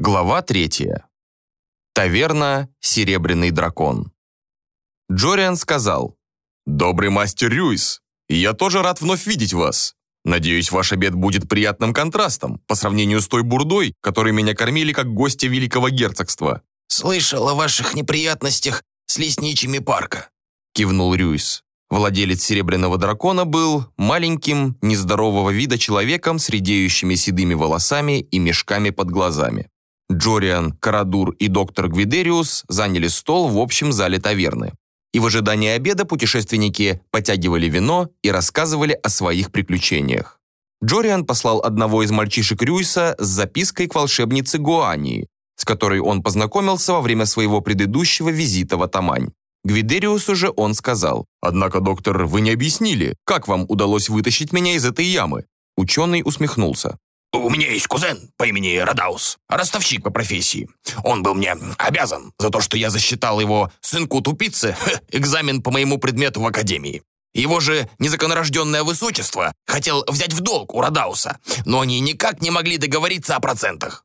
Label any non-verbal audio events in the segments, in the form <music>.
Глава третья. Таверна «Серебряный дракон». Джориан сказал, «Добрый мастер Рюйс, я тоже рад вновь видеть вас. Надеюсь, ваш обед будет приятным контрастом по сравнению с той бурдой, которой меня кормили как гостя Великого Герцогства». «Слышал о ваших неприятностях с лесничими парка», кивнул Рюйс. Владелец серебряного дракона был маленьким, нездорового вида человеком с редеющими седыми волосами и мешками под глазами. Джориан, Карадур и доктор Гвидериус заняли стол в общем зале таверны. И в ожидании обеда путешественники потягивали вино и рассказывали о своих приключениях. Джориан послал одного из мальчишек Рюйса с запиской к волшебнице Гуании, с которой он познакомился во время своего предыдущего визита в Атамань. Гвидериусу же он сказал, «Однако, доктор, вы не объяснили, как вам удалось вытащить меня из этой ямы?» Ученый усмехнулся. «У меня есть кузен по имени Радаус, ростовщик по профессии. Он был мне обязан за то, что я засчитал его сынку тупицы <laughs> экзамен по моему предмету в академии. Его же незаконорожденное высочество хотел взять в долг у Радауса, но они никак не могли договориться о процентах».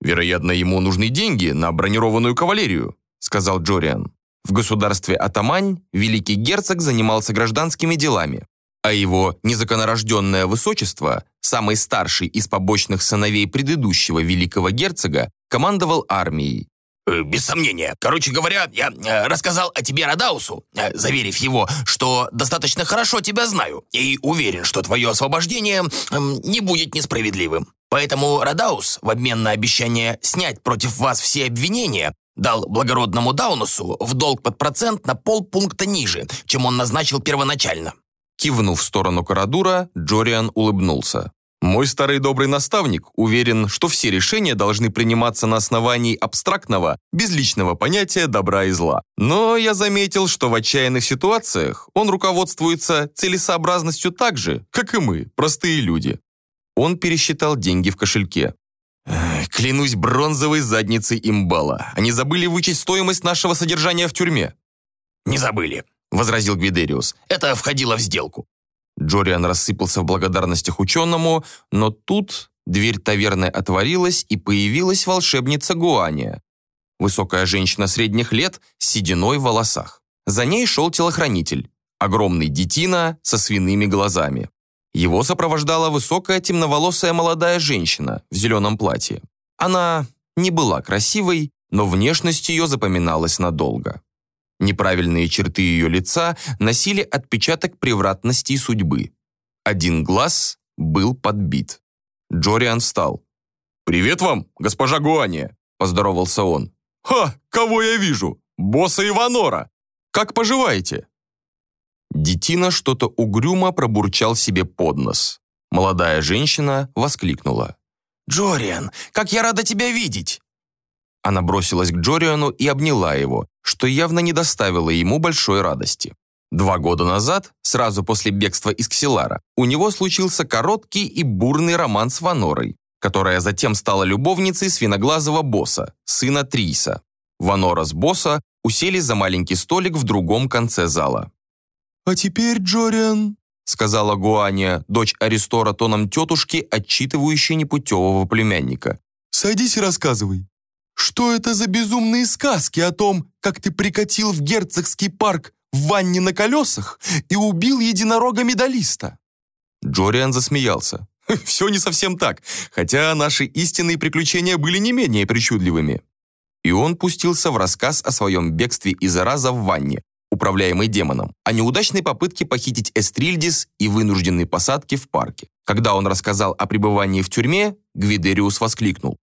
«Вероятно, ему нужны деньги на бронированную кавалерию», сказал Джориан. В государстве Атамань великий герцог занимался гражданскими делами, а его незаконорожденное высочество, самый старший из побочных сыновей предыдущего великого герцога, командовал армией. Э, «Без сомнения. Короче говоря, я э, рассказал о тебе Радаусу, э, заверив его, что достаточно хорошо тебя знаю и уверен, что твое освобождение эм, не будет несправедливым. Поэтому Радаус, в обмен на обещание снять против вас все обвинения, дал благородному Даунусу в долг под процент на полпункта ниже, чем он назначил первоначально». Кивнув в сторону Карадура, Джориан улыбнулся. «Мой старый добрый наставник уверен, что все решения должны приниматься на основании абстрактного, безличного понятия добра и зла. Но я заметил, что в отчаянных ситуациях он руководствуется целесообразностью так же, как и мы, простые люди». Он пересчитал деньги в кошельке. «Клянусь бронзовой задницей имбала. Они забыли вычесть стоимость нашего содержания в тюрьме». «Не забыли», — возразил Гвидериус. «Это входило в сделку». Джориан рассыпался в благодарностях ученому, но тут дверь таверны отворилась, и появилась волшебница Гуания. Высокая женщина средних лет с сединой в волосах. За ней шел телохранитель, огромный детина со свиными глазами. Его сопровождала высокая темноволосая молодая женщина в зеленом платье. Она не была красивой, но внешность ее запоминалась надолго. Неправильные черты ее лица носили отпечаток превратности судьбы. Один глаз был подбит. Джориан встал. «Привет вам, госпожа Гуания!» – поздоровался он. «Ха, кого я вижу? Босса Иванора! Как поживаете?» Детина что-то угрюмо пробурчал себе под нос. Молодая женщина воскликнула. «Джориан, как я рада тебя видеть!» Она бросилась к Джориану и обняла его, что явно не доставило ему большой радости. Два года назад, сразу после бегства из Ксилара, у него случился короткий и бурный роман с Ванорой, которая затем стала любовницей свиноглазого босса, сына Триса. Ванора с босса усели за маленький столик в другом конце зала. «А теперь, Джориан», — сказала Гуания, дочь Аристора тоном тетушки, отчитывающей непутевого племянника. «Садись и рассказывай. Что это за безумные сказки о том, как ты прикатил в герцогский парк в ванне на колесах и убил единорога-медалиста?» Джориан засмеялся. <laughs> «Все не совсем так, хотя наши истинные приключения были не менее причудливыми». И он пустился в рассказ о своем бегстве из Араза в ванне, управляемый демоном, о неудачной попытке похитить Эстрильдис и вынужденной посадке в парке. Когда он рассказал о пребывании в тюрьме, Гвидериус воскликнул.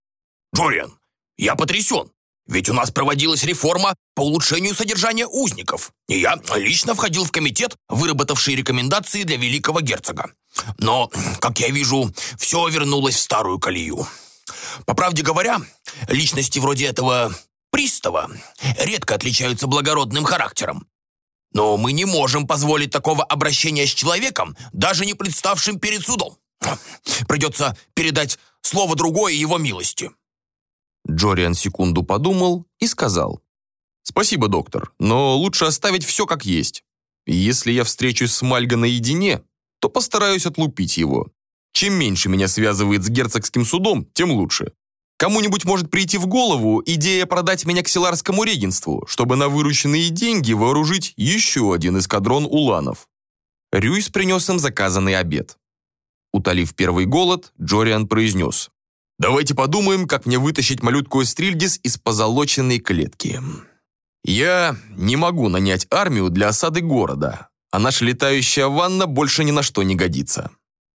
«Джориан, я потрясен! Ведь у нас проводилась реформа по улучшению содержания узников, и я лично входил в комитет, выработавший рекомендации для великого герцога. Но, как я вижу, все вернулось в старую колею. По правде говоря, личности вроде этого пристава редко отличаются благородным характером. Но мы не можем позволить такого обращения с человеком, даже не представшим перед судом. Придется передать слово другое его милости». Джориан секунду подумал и сказал. «Спасибо, доктор, но лучше оставить все как есть. Если я встречусь с Мальго наедине, то постараюсь отлупить его. Чем меньше меня связывает с герцогским судом, тем лучше». Кому-нибудь может прийти в голову идея продать меня ксиларскому регенству, чтобы на вырученные деньги вооружить еще один эскадрон уланов. Рюйс принес им заказанный обед. Утолив первый голод, Джориан произнес. «Давайте подумаем, как мне вытащить малютку Стрильдис из позолоченной клетки. Я не могу нанять армию для осады города, а наша летающая ванна больше ни на что не годится.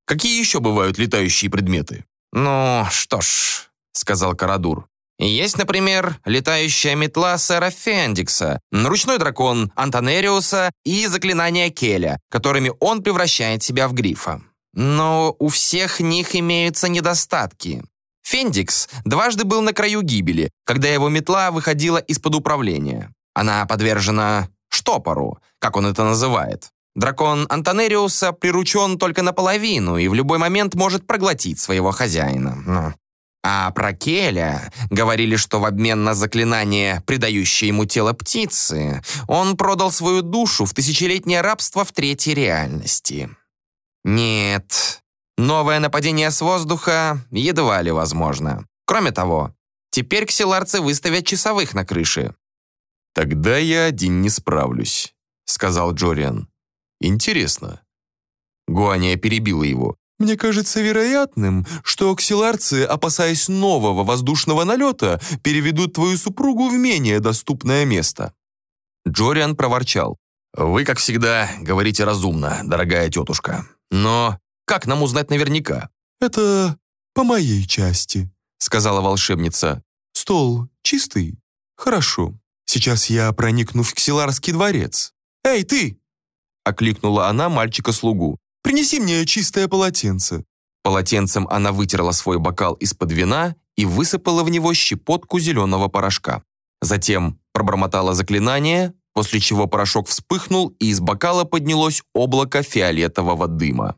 Какие еще бывают летающие предметы?» «Ну, что ж», — сказал Карадур. «Есть, например, летающая метла сэра Фендикса, ручной дракон Антонериуса и заклинания Келя, которыми он превращает себя в грифа. Но у всех них имеются недостатки. Фендикс дважды был на краю гибели, когда его метла выходила из-под управления. Она подвержена штопору, как он это называет. Дракон Антонериуса приручен только наполовину и в любой момент может проглотить своего хозяина. А про Келя говорили, что в обмен на заклинание, придающее ему тело птицы, он продал свою душу в тысячелетнее рабство в третьей реальности. Нет, новое нападение с воздуха едва ли возможно. Кроме того, теперь ксиларцы выставят часовых на крыше. «Тогда я один не справлюсь», — сказал Джориан. «Интересно». Гуания перебила его. «Мне кажется вероятным, что ксиларцы, опасаясь нового воздушного налета, переведут твою супругу в менее доступное место». Джориан проворчал. «Вы, как всегда, говорите разумно, дорогая тетушка. Но как нам узнать наверняка?» «Это по моей части», — сказала волшебница. «Стол чистый? Хорошо. Сейчас я проникну в Ксиларский дворец. Эй, ты!» — окликнула она мальчика-слугу. «Принеси мне чистое полотенце». Полотенцем она вытерла свой бокал из-под вина и высыпала в него щепотку зеленого порошка. Затем пробормотала заклинание, после чего порошок вспыхнул, и из бокала поднялось облако фиолетового дыма.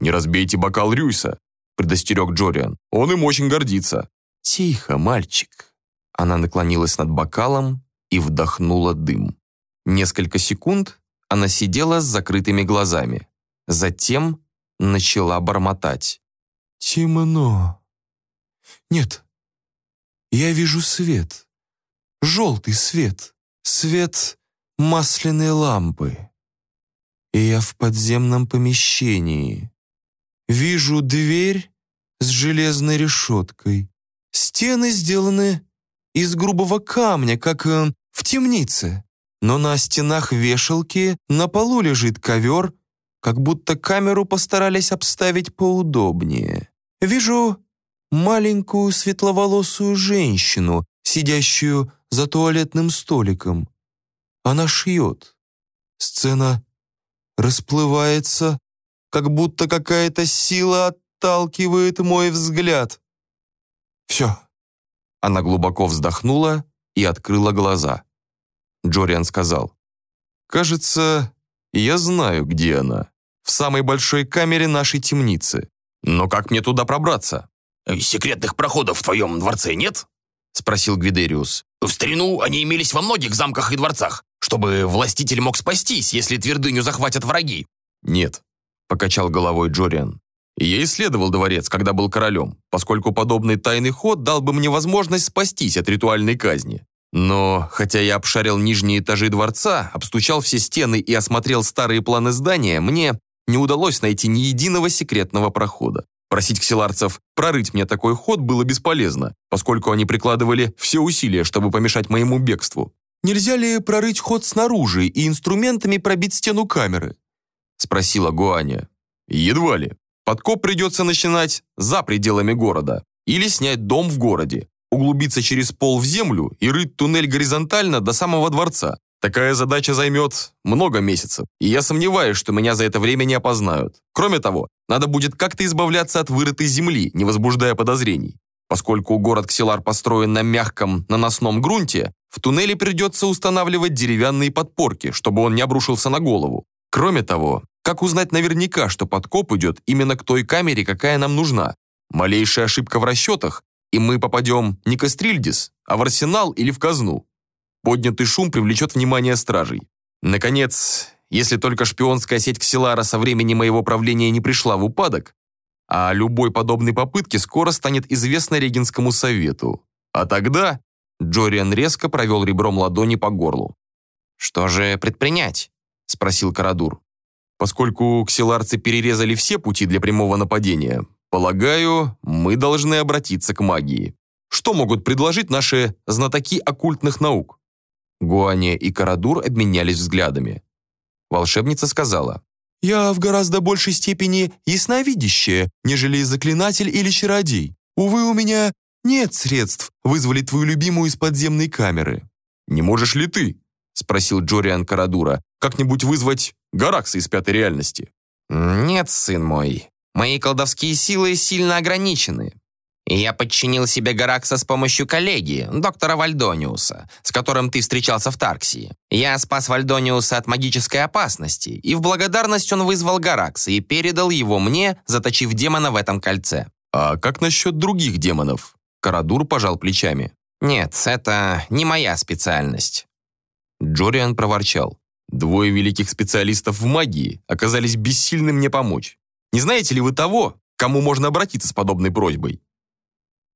«Не разбейте бокал Рюйса», — предостерег Джориан. «Он им очень гордится». «Тихо, мальчик». Она наклонилась над бокалом и вдохнула дым. Несколько секунд она сидела с закрытыми глазами. Затем начала бормотать. «Темно. Нет, я вижу свет. Желтый свет. Свет масляной лампы. И я в подземном помещении. Вижу дверь с железной решеткой. Стены сделаны из грубого камня, как э, в темнице. Но на стенах вешалки, на полу лежит ковер, как будто камеру постарались обставить поудобнее. Вижу маленькую светловолосую женщину, сидящую за туалетным столиком. Она шьет. Сцена расплывается, как будто какая-то сила отталкивает мой взгляд. Все. Она глубоко вздохнула и открыла глаза. Джориан сказал, «Кажется, я знаю, где она. В самой большой камере нашей темницы. Но как мне туда пробраться?» «Секретных проходов в твоем дворце нет?» спросил Гвидериус. «В старину они имелись во многих замках и дворцах, чтобы властитель мог спастись, если твердыню захватят враги». «Нет», — покачал головой Джориан. «Я исследовал дворец, когда был королем, поскольку подобный тайный ход дал бы мне возможность спастись от ритуальной казни. Но, хотя я обшарил нижние этажи дворца, обстучал все стены и осмотрел старые планы здания, мне не удалось найти ни единого секретного прохода. Просить ксиларцев прорыть мне такой ход было бесполезно, поскольку они прикладывали все усилия, чтобы помешать моему бегству. «Нельзя ли прорыть ход снаружи и инструментами пробить стену камеры?» Спросила Гуаня. «Едва ли. Подкоп придется начинать за пределами города или снять дом в городе, углубиться через пол в землю и рыть туннель горизонтально до самого дворца. Такая задача займет много месяцев, и я сомневаюсь, что меня за это время не опознают. Кроме того, надо будет как-то избавляться от вырытой земли, не возбуждая подозрений. Поскольку город Ксилар построен на мягком наносном грунте, в туннеле придется устанавливать деревянные подпорки, чтобы он не обрушился на голову. Кроме того, как узнать наверняка, что подкоп идет именно к той камере, какая нам нужна? Малейшая ошибка в расчетах, и мы попадем не к Эстрильдис, а в арсенал или в казну. Поднятый шум привлечет внимание стражей. Наконец, если только шпионская сеть Ксилара со времени моего правления не пришла в упадок, а любой подобной попытке скоро станет известно Регенскому совету. А тогда Джориан резко провел ребром ладони по горлу. «Что же предпринять?» — спросил Карадур. «Поскольку ксиларцы перерезали все пути для прямого нападения, полагаю, мы должны обратиться к магии. Что могут предложить наши знатоки оккультных наук?» Гуания и Карадур обменялись взглядами. Волшебница сказала, «Я в гораздо большей степени ясновидящая, нежели заклинатель или чародей. Увы, у меня нет средств вызволить твою любимую из подземной камеры». «Не можешь ли ты?» — спросил Джориан Карадура. «Как-нибудь вызвать Гаракса из пятой реальности?» «Нет, сын мой. Мои колдовские силы сильно ограничены. Я подчинил себе Гаракса с помощью коллеги, доктора Вальдониуса, с которым ты встречался в Тарксии. Я спас Вальдониуса от магической опасности, и в благодарность он вызвал Гаракса и передал его мне, заточив демона в этом кольце». «А как насчет других демонов?» Карадур пожал плечами. «Нет, это не моя специальность». Джориан проворчал. «Двое великих специалистов в магии оказались бессильны мне помочь. Не знаете ли вы того, кому можно обратиться с подобной просьбой?»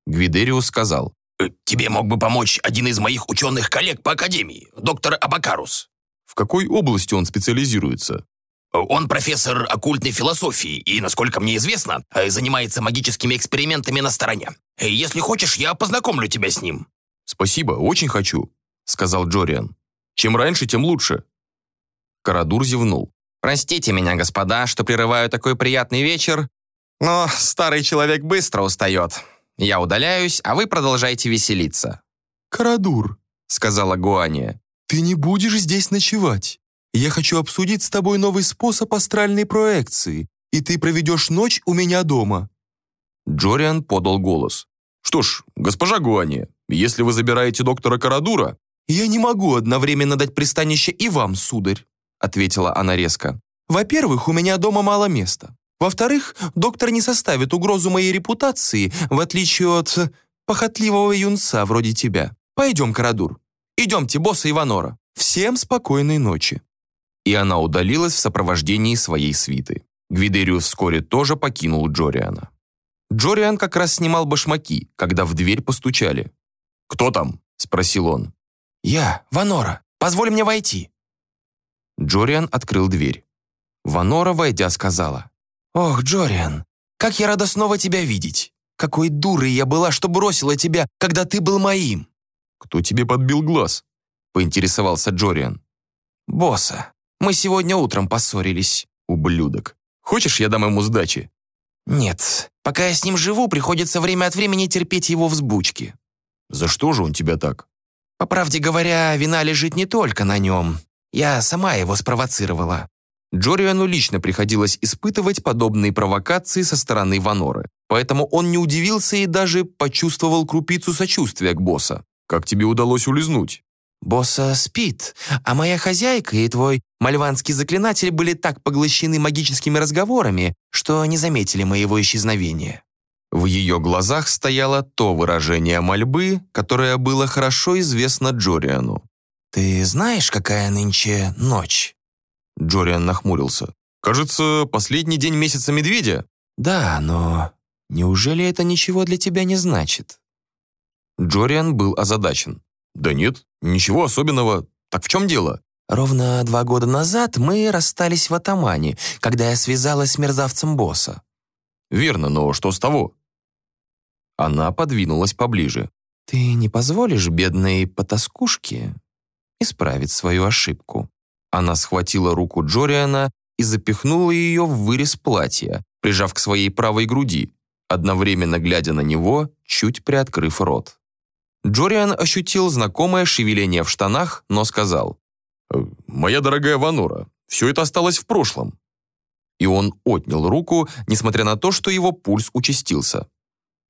Гвидериус сказал. «Э, «Тебе мог бы помочь один из моих ученых-коллег по Академии, доктор Абакарус». «В какой области он специализируется?» Он профессор оккультной философии и, насколько мне известно, э, занимается магическими экспериментами на стороне. Э, если хочешь, я познакомлю тебя с ним». «Спасибо, очень хочу», — сказал Джориан. «Чем раньше, тем лучше». Карадур зевнул. «Простите меня, господа, что прерываю такой приятный вечер, но старый человек быстро устает. Я удаляюсь, а вы продолжайте веселиться». «Карадур», — сказала Гуания. «ты не будешь здесь ночевать. Я хочу обсудить с тобой новый способ астральной проекции, и ты проведешь ночь у меня дома». Джориан подал голос. «Что ж, госпожа Гуани, если вы забираете доктора Карадура...» «Я не могу одновременно дать пристанище и вам, сударь», ответила она резко. «Во-первых, у меня дома мало места. Во-вторых, доктор не составит угрозу моей репутации, в отличие от похотливого юнца вроде тебя. Пойдем, Карадур. Идемте, босса Иванора. Всем спокойной ночи» и она удалилась в сопровождении своей свиты. Гвидериус вскоре тоже покинул Джориана. Джориан как раз снимал башмаки, когда в дверь постучали. «Кто там?» – спросил он. «Я, Ванора. Позволь мне войти». Джориан открыл дверь. Ванора, войдя, сказала. «Ох, Джориан, как я рада снова тебя видеть. Какой дурой я была, что бросила тебя, когда ты был моим». «Кто тебе подбил глаз?» – поинтересовался Джориан. «Босса. Мы сегодня утром поссорились». «Ублюдок. Хочешь, я дам ему сдачи?» «Нет. Пока я с ним живу, приходится время от времени терпеть его взбучки». «За что же он тебя так?» «По правде говоря, вина лежит не только на нем. Я сама его спровоцировала». Джориану лично приходилось испытывать подобные провокации со стороны Ваноры, поэтому он не удивился и даже почувствовал крупицу сочувствия к босса. «Как тебе удалось улизнуть?» «Босса спит, а моя хозяйка и твой мальванский заклинатель были так поглощены магическими разговорами, что не заметили моего исчезновения». В ее глазах стояло то выражение мольбы, которое было хорошо известно Джориану. «Ты знаешь, какая нынче ночь?» Джориан нахмурился. «Кажется, последний день месяца медведя?» «Да, но неужели это ничего для тебя не значит?» Джориан был озадачен. «Да нет, ничего особенного. Так в чем дело?» «Ровно два года назад мы расстались в Атамане, когда я связалась с мерзавцем босса». «Верно, но что с того?» Она подвинулась поближе. «Ты не позволишь бедной потаскушке исправить свою ошибку?» Она схватила руку Джориана и запихнула ее в вырез платья, прижав к своей правой груди, одновременно глядя на него, чуть приоткрыв рот. Джориан ощутил знакомое шевеление в штанах, но сказал, «Э, «Моя дорогая Ванора, все это осталось в прошлом». И он отнял руку, несмотря на то, что его пульс участился.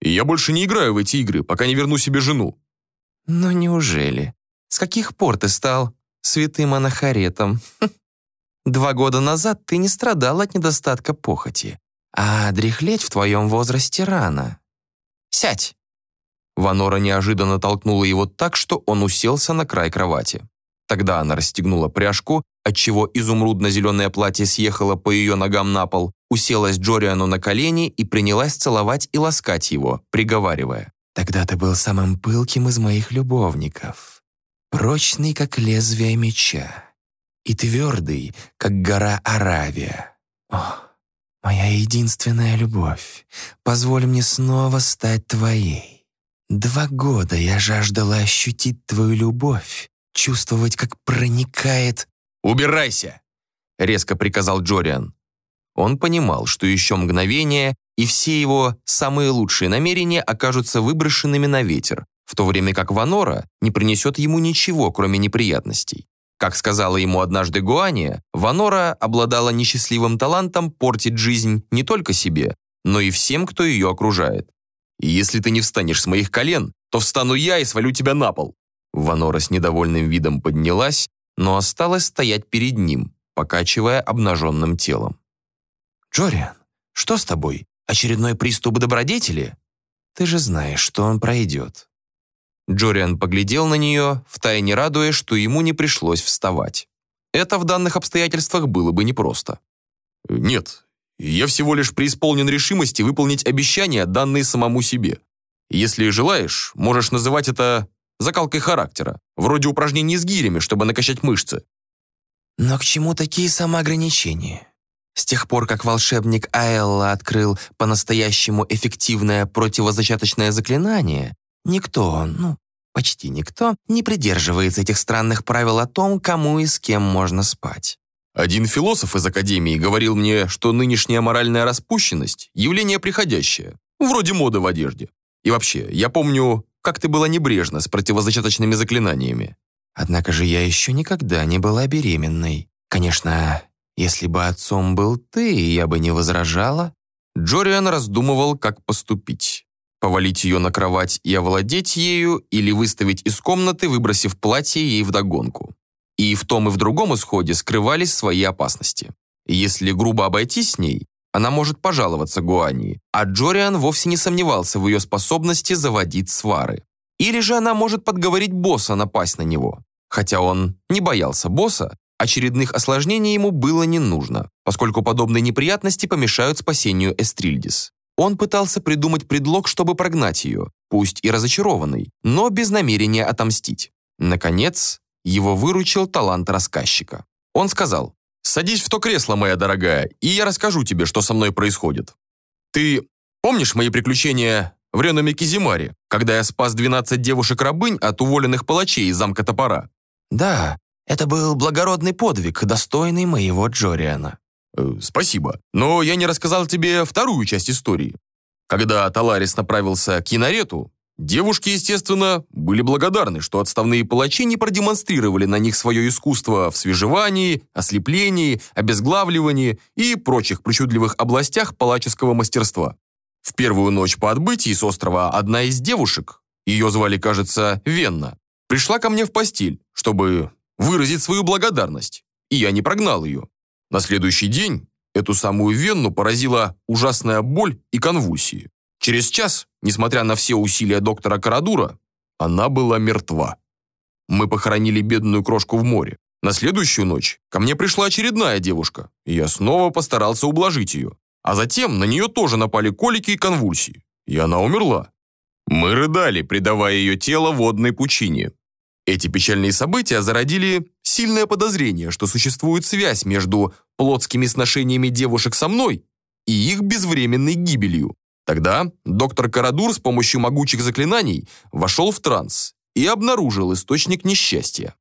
«И я больше не играю в эти игры, пока не верну себе жену». «Но неужели? С каких пор ты стал святым анахаретом? <laughs> Два года назад ты не страдал от недостатка похоти, а дряхлеть в твоем возрасте рано. Сядь!» Ванора неожиданно толкнула его так, что он уселся на край кровати. Тогда она расстегнула пряжку, отчего изумрудно-зеленое платье съехало по ее ногам на пол, уселась Джориану на колени и принялась целовать и ласкать его, приговаривая. «Тогда ты был самым пылким из моих любовников, прочный, как лезвие меча, и твердый, как гора Аравия. О, моя единственная любовь, позволь мне снова стать твоей. Два года я жаждала ощутить твою любовь, чувствовать, как проникает...» «Убирайся!» — резко приказал Джориан. Он понимал, что еще мгновение, и все его самые лучшие намерения окажутся выброшенными на ветер, в то время как Ванора не принесет ему ничего, кроме неприятностей. Как сказала ему однажды Гуания, Ванора обладала несчастливым талантом портить жизнь не только себе, но и всем, кто ее окружает. «И если ты не встанешь с моих колен, то встану я и свалю тебя на пол». Ванора с недовольным видом поднялась, но осталась стоять перед ним, покачивая обнаженным телом. «Джориан, что с тобой? Очередной приступ добродетели? Ты же знаешь, что он пройдет». Джориан поглядел на нее, втайне радуясь, что ему не пришлось вставать. Это в данных обстоятельствах было бы непросто. «Нет, я всего лишь преисполнен решимости выполнить обещания, данные самому себе. Если желаешь, можешь называть это закалкой характера, вроде упражнений с гирями, чтобы накачать мышцы». «Но к чему такие самоограничения? С тех пор, как волшебник Аэлла открыл по-настоящему эффективное противозачаточное заклинание, никто, ну, почти никто, не придерживается этих странных правил о том, кому и с кем можно спать. Один философ из Академии говорил мне, что нынешняя моральная распущенность – явление приходящее, вроде моды в одежде. И вообще, я помню, как ты была небрежна с противозачаточными заклинаниями. Однако же я еще никогда не была беременной. Конечно, если бы отцом был ты, я бы не возражала». Джориан раздумывал, как поступить. Повалить ее на кровать и овладеть ею или выставить из комнаты, выбросив платье ей вдогонку. И в том и в другом исходе скрывались свои опасности. Если грубо обойтись с ней, она может пожаловаться Гуани, а Джориан вовсе не сомневался в ее способности заводить свары. Или же она может подговорить босса напасть на него. Хотя он не боялся босса, Очередных осложнений ему было не нужно, поскольку подобные неприятности помешают спасению Эстрильдис. Он пытался придумать предлог, чтобы прогнать ее, пусть и разочарованный, но без намерения отомстить. Наконец, его выручил талант рассказчика. Он сказал, «Садись в то кресло, моя дорогая, и я расскажу тебе, что со мной происходит. Ты помнишь мои приключения в Ренуме Кизимаре, когда я спас 12 девушек-рабынь от уволенных палачей из замка Топора?» «Да, это был благородный подвиг, достойный моего Джориана». Э, «Спасибо. Но я не рассказал тебе вторую часть истории. Когда Таларис направился к Янарету, девушки, естественно, были благодарны, что отставные палачи не продемонстрировали на них свое искусство в свежевании, ослеплении, обезглавливании и прочих причудливых областях палаческого мастерства. В первую ночь по отбытии с острова одна из девушек, ее звали, кажется, Венна, пришла ко мне в постель, чтобы выразить свою благодарность, и я не прогнал ее. На следующий день эту самую Венну поразила ужасная боль и конвульсии. Через час, несмотря на все усилия доктора Карадура, она была мертва. Мы похоронили бедную крошку в море. На следующую ночь ко мне пришла очередная девушка, и я снова постарался ублажить ее. А затем на нее тоже напали колики и конвульсии, и она умерла. Мы рыдали, предавая ее тело водной пучине. Эти печальные события зародили сильное подозрение, что существует связь между плотскими сношениями девушек со мной и их безвременной гибелью. Тогда доктор Карадур с помощью могучих заклинаний вошел в транс и обнаружил источник несчастья.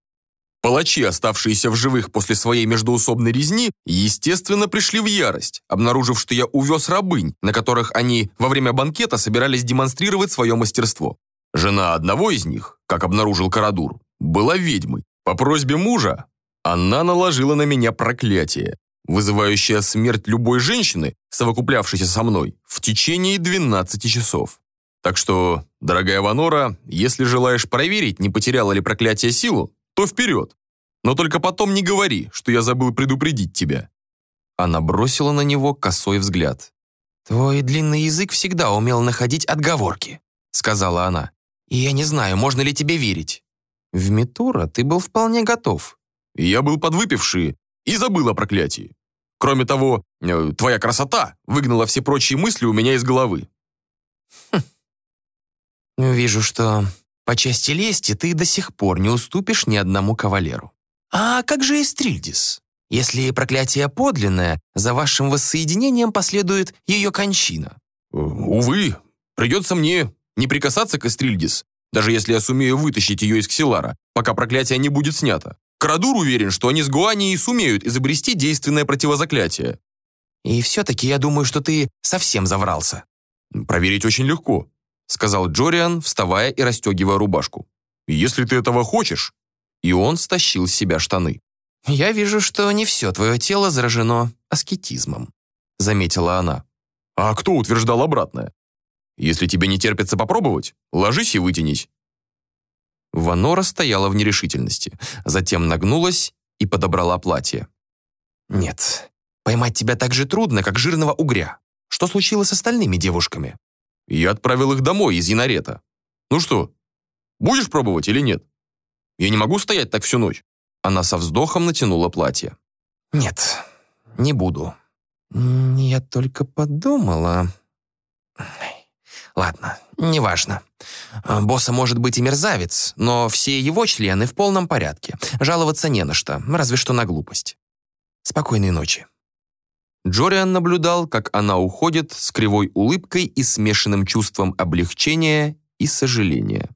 Палачи, оставшиеся в живых после своей междоусобной резни, естественно, пришли в ярость, обнаружив, что я увез рабынь, на которых они во время банкета собирались демонстрировать свое мастерство. Жена одного из них, как обнаружил Карадур, была ведьмой. По просьбе мужа она наложила на меня проклятие, вызывающее смерть любой женщины, совокуплявшейся со мной, в течение 12 часов. Так что, дорогая Ванора, если желаешь проверить, не потеряла ли проклятие силу, то вперед. Но только потом не говори, что я забыл предупредить тебя». Она бросила на него косой взгляд. «Твой длинный язык всегда умел находить отговорки», — сказала она. И я не знаю, можно ли тебе верить. В Митура ты был вполне готов. Я был подвыпивший и забыл о проклятии. Кроме того, э, твоя красота выгнала все прочие мысли у меня из головы. Хм. Вижу, что по части лести ты до сих пор не уступишь ни одному кавалеру. А как же Эстрильдис? Если проклятие подлинное, за вашим воссоединением последует ее кончина. Э, увы, придется мне не прикасаться к Эстрильдис, даже если я сумею вытащить ее из Ксилара, пока проклятие не будет снято. Карадур уверен, что они с Гуани сумеют изобрести действенное противозаклятие. И все-таки я думаю, что ты совсем заврался. Проверить очень легко, сказал Джориан, вставая и расстегивая рубашку. Если ты этого хочешь. И он стащил с себя штаны. «Я вижу, что не все твое тело заражено аскетизмом», — заметила она. «А кто утверждал обратное? Если тебе не терпится попробовать, ложись и вытянись». Ванора стояла в нерешительности, затем нагнулась и подобрала платье. «Нет, поймать тебя так же трудно, как жирного угря. Что случилось с остальными девушками?» «Я отправил их домой из Янарета. Ну что, будешь пробовать или нет? Я не могу стоять так всю ночь». Она со вздохом натянула платье. «Нет, не буду. Я только подумала...» Ладно, неважно. Босса может быть и мерзавец, но все его члены в полном порядке. Жаловаться не на что, разве что на глупость. Спокойной ночи. Джориан наблюдал, как она уходит с кривой улыбкой и смешанным чувством облегчения и сожаления.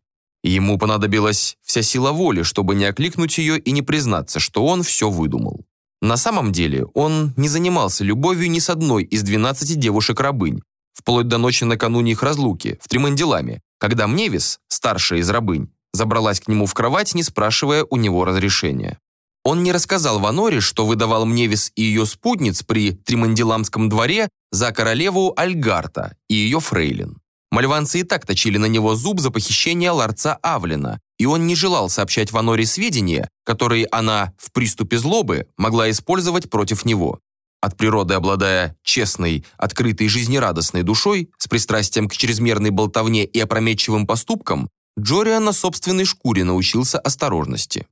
Ему понадобилась вся сила воли, чтобы не окликнуть ее и не признаться, что он все выдумал. На самом деле он не занимался любовью ни с одной из 12 девушек-рабынь, вплоть до ночи накануне их разлуки, в Тримандиламе, когда Мневис, старшая из рабынь, забралась к нему в кровать, не спрашивая у него разрешения. Он не рассказал Ваноре, что выдавал Мневис и ее спутниц при Тримандиламском дворе за королеву Альгарта и ее фрейлин. Мальванцы и так точили на него зуб за похищение ларца Авлина, и он не желал сообщать Ваноре сведения, которые она в приступе злобы могла использовать против него. От природы обладая честной, открытой, жизнерадостной душой, с пристрастием к чрезмерной болтовне и опрометчивым поступкам, Джориан на собственной шкуре научился осторожности.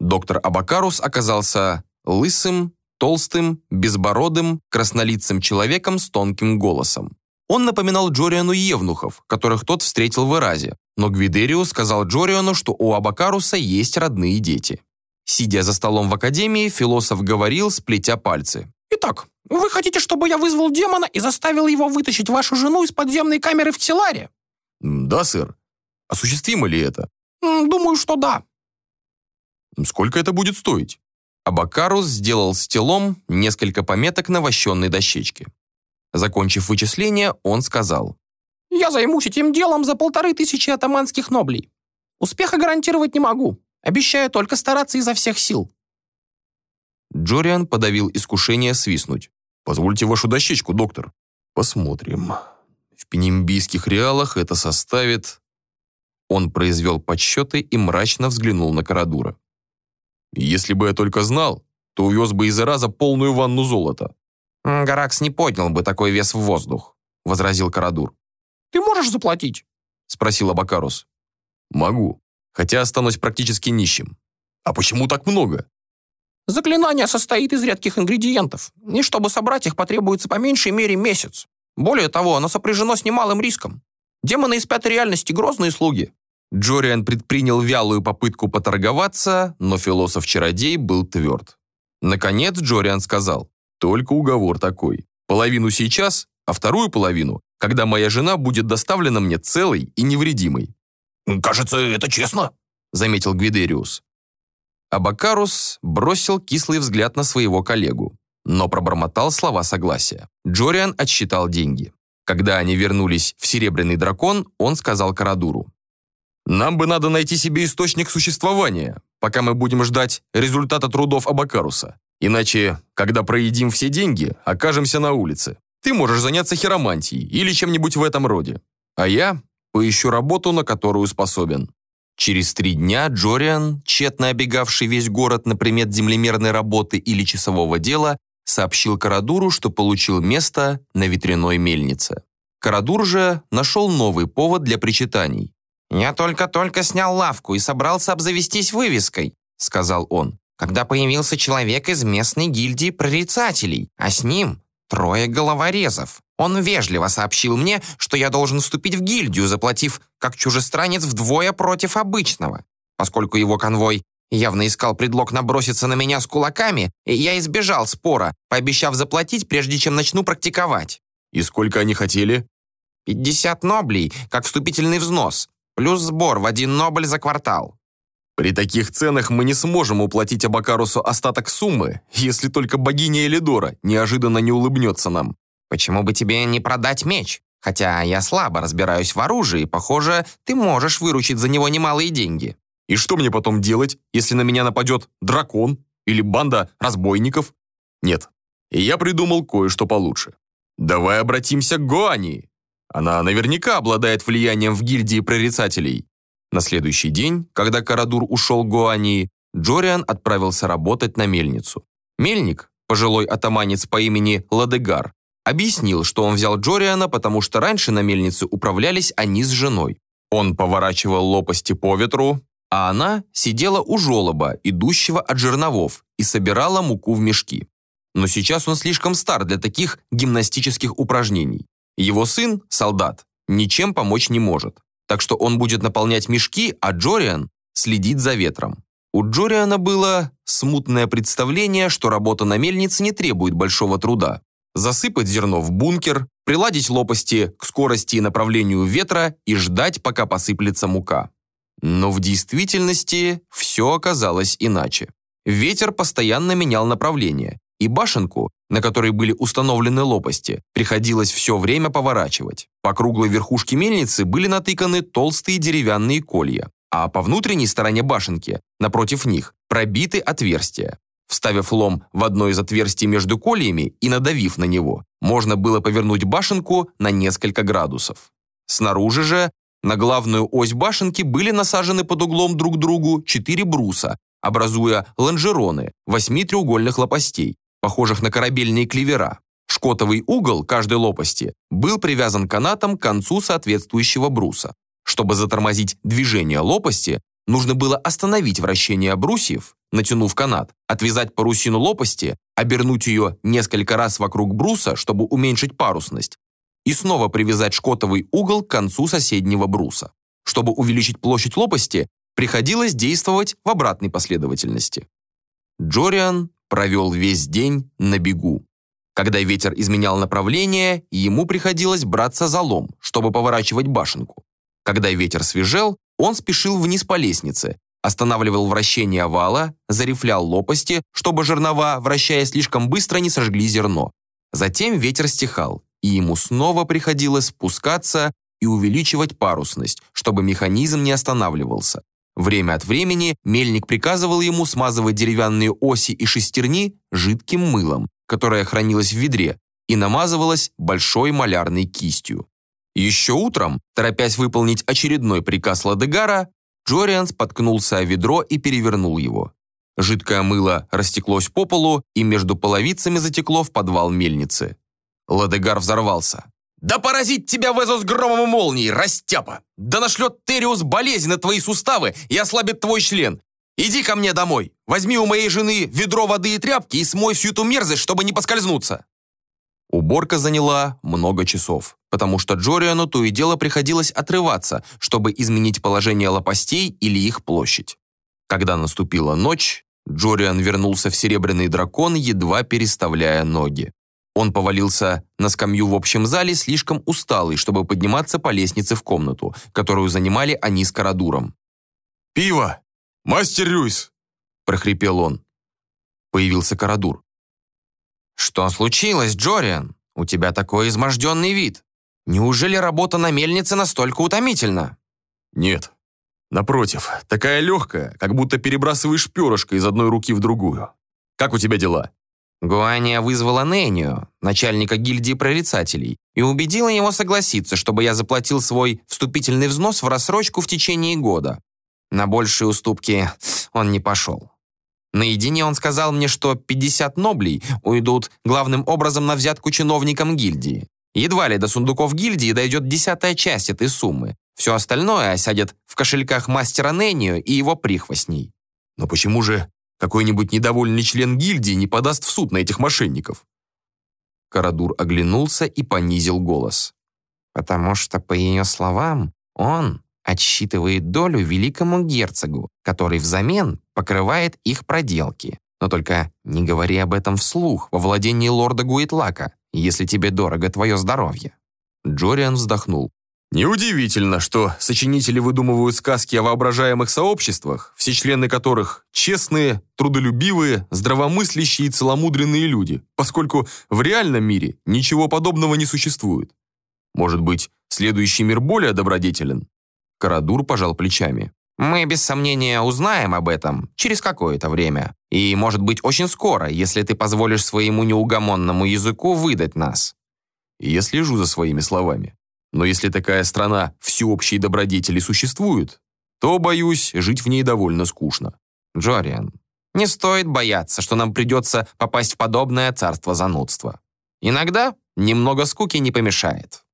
Доктор Абакарус оказался лысым, толстым, безбородым, краснолицым человеком с тонким голосом. Он напоминал Джориану Евнухов, которых тот встретил в Эразе, но Гвидерио сказал Джориану, что у Абакаруса есть родные дети. Сидя за столом в академии, философ говорил, сплетя пальцы. «Итак, вы хотите, чтобы я вызвал демона и заставил его вытащить вашу жену из подземной камеры в Теларе?» «Да, сэр. Осуществимо ли это?» «Думаю, что да». «Сколько это будет стоить?» Абакарус сделал стелом несколько пометок на вощенной дощечке. Закончив вычисление, он сказал. «Я займусь этим делом за полторы тысячи атаманских ноблей. Успеха гарантировать не могу. Обещаю только стараться изо всех сил». Джориан подавил искушение свистнуть. «Позвольте вашу дощечку, доктор. Посмотрим. В пенимбийских реалах это составит...» Он произвел подсчеты и мрачно взглянул на Карадура. «Если бы я только знал, то увез бы из Эраза полную ванну золота». «Гаракс не поднял бы такой вес в воздух», — возразил Карадур. «Ты можешь заплатить?» — спросил Абакарус. «Могу, хотя останусь практически нищим. А почему так много?» Заклинание состоит из редких ингредиентов, и чтобы собрать их потребуется по меньшей мере месяц. Более того, оно сопряжено с немалым риском. Демоны из пятой реальности – грозные слуги. Джориан предпринял вялую попытку поторговаться, но философ-чародей был тверд. Наконец Джориан сказал, «Только уговор такой. Половину сейчас, а вторую половину, когда моя жена будет доставлена мне целой и невредимой». «Кажется, это честно», — заметил Гвидериус. Абакарус бросил кислый взгляд на своего коллегу, но пробормотал слова согласия. Джориан отсчитал деньги. Когда они вернулись в Серебряный дракон, он сказал Карадуру. «Нам бы надо найти себе источник существования, пока мы будем ждать результата трудов Абакаруса. Иначе, когда проедим все деньги, окажемся на улице. Ты можешь заняться хиромантией или чем-нибудь в этом роде. А я поищу работу, на которую способен». Через три дня Джориан, тщетно обегавший весь город на предмет землемерной работы или часового дела, сообщил Карадуру, что получил место на ветряной мельнице. Карадур же нашел новый повод для причитаний. «Я только-только снял лавку и собрался обзавестись вывеской», сказал он. когда появился человек из местной гильдии прорицателей, а с ним трое головорезов. Он вежливо сообщил мне, что я должен вступить в гильдию, заплатив как чужестранец вдвое против обычного. Поскольку его конвой явно искал предлог наброситься на меня с кулаками, я избежал спора, пообещав заплатить, прежде чем начну практиковать. И сколько они хотели? 50 ноблей, как вступительный взнос, плюс сбор в один нобль за квартал. При таких ценах мы не сможем уплатить Абакарусу остаток суммы, если только богиня Элидора неожиданно не улыбнется нам. Почему бы тебе не продать меч? Хотя я слабо разбираюсь в оружии, похоже, ты можешь выручить за него немалые деньги. И что мне потом делать, если на меня нападет дракон или банда разбойников? Нет, я придумал кое-что получше. Давай обратимся к Гуани. Она наверняка обладает влиянием в гильдии прорицателей. На следующий день, когда Карадур ушел к Гуании, Джориан отправился работать на мельницу. Мельник, пожилой атаманец по имени Ладегар, объяснил, что он взял Джориана, потому что раньше на мельнице управлялись они с женой. Он поворачивал лопасти по ветру, а она сидела у жолоба, идущего от жерновов, и собирала муку в мешки. Но сейчас он слишком стар для таких гимнастических упражнений. Его сын, солдат, ничем помочь не может так что он будет наполнять мешки, а Джориан следит за ветром. У Джориана было смутное представление, что работа на мельнице не требует большого труда. Засыпать зерно в бункер, приладить лопасти к скорости и направлению ветра и ждать, пока посыплется мука. Но в действительности все оказалось иначе. Ветер постоянно менял направление, и башенку, на которой были установлены лопасти, приходилось все время поворачивать. По круглой верхушке мельницы были натыканы толстые деревянные колья, а по внутренней стороне башенки, напротив них, пробиты отверстия. Вставив лом в одно из отверстий между кольями и надавив на него, можно было повернуть башенку на несколько градусов. Снаружи же на главную ось башенки были насажены под углом друг к другу четыре бруса, образуя лонжероны восьми треугольных лопастей, похожих на корабельные клевера. Шкотовый угол каждой лопасти был привязан канатом к концу соответствующего бруса. Чтобы затормозить движение лопасти, нужно было остановить вращение брусьев, натянув канат, отвязать парусину лопасти, обернуть ее несколько раз вокруг бруса, чтобы уменьшить парусность, и снова привязать шкотовый угол к концу соседнего бруса. Чтобы увеличить площадь лопасти, приходилось действовать в обратной последовательности. Джориан провел весь день на бегу. Когда ветер изменял направление, ему приходилось браться за лом, чтобы поворачивать башенку. Когда ветер свежел, он спешил вниз по лестнице, останавливал вращение вала, зарифлял лопасти, чтобы жернова, вращаясь слишком быстро, не сожгли зерно. Затем ветер стихал, и ему снова приходилось спускаться и увеличивать парусность, чтобы механизм не останавливался. Время от времени мельник приказывал ему смазывать деревянные оси и шестерни жидким мылом, которое хранилось в ведре, и намазывалось большой малярной кистью. Еще утром, торопясь выполнить очередной приказ Ладегара, Джориан споткнулся о ведро и перевернул его. Жидкое мыло растеклось по полу и между половицами затекло в подвал мельницы. Ладегар взорвался. «Да поразить тебя Везо с громом и молнией, растяпа! Да нашлет Териус болезнь на твои суставы и ослабит твой член! Иди ко мне домой, возьми у моей жены ведро воды и тряпки и смой всю эту мерзость, чтобы не поскользнуться!» Уборка заняла много часов, потому что Джориану то и дело приходилось отрываться, чтобы изменить положение лопастей или их площадь. Когда наступила ночь, Джориан вернулся в Серебряный дракон, едва переставляя ноги. Он повалился на скамью в общем зале, слишком усталый, чтобы подниматься по лестнице в комнату, которую занимали они с Карадуром. «Пиво! Мастер Рюйс!» – прохрипел он. Появился Карадур. «Что случилось, Джориан? У тебя такой изможденный вид. Неужели работа на мельнице настолько утомительна?» «Нет. Напротив, такая легкая, как будто перебрасываешь перышко из одной руки в другую. Как у тебя дела?» Гуания вызвала Нэнию, начальника гильдии прорицателей, и убедила его согласиться, чтобы я заплатил свой вступительный взнос в рассрочку в течение года. На большие уступки он не пошел. Наедине он сказал мне, что 50 ноблей уйдут главным образом на взятку чиновникам гильдии. Едва ли до сундуков гильдии дойдет десятая часть этой суммы. Все остальное осядет в кошельках мастера Нэнию и его прихвостней. Но почему же какой-нибудь недовольный член гильдии не подаст в суд на этих мошенников. Карадур оглянулся и понизил голос. «Потому что, по ее словам, он отсчитывает долю великому герцогу, который взамен покрывает их проделки. Но только не говори об этом вслух во владении лорда Гуитлака, если тебе дорого твое здоровье». Джориан вздохнул. Неудивительно, что сочинители выдумывают сказки о воображаемых сообществах, все члены которых честные, трудолюбивые, здравомыслящие и целомудренные люди, поскольку в реальном мире ничего подобного не существует. Может быть, следующий мир более добродетелен? Карадур пожал плечами. Мы без сомнения узнаем об этом через какое-то время. И, может быть, очень скоро, если ты позволишь своему неугомонному языку выдать нас. Я слежу за своими словами. Но если такая страна всеобщей добродетели существует, то, боюсь, жить в ней довольно скучно. Джориан, не стоит бояться, что нам придется попасть в подобное царство занудства. Иногда немного скуки не помешает.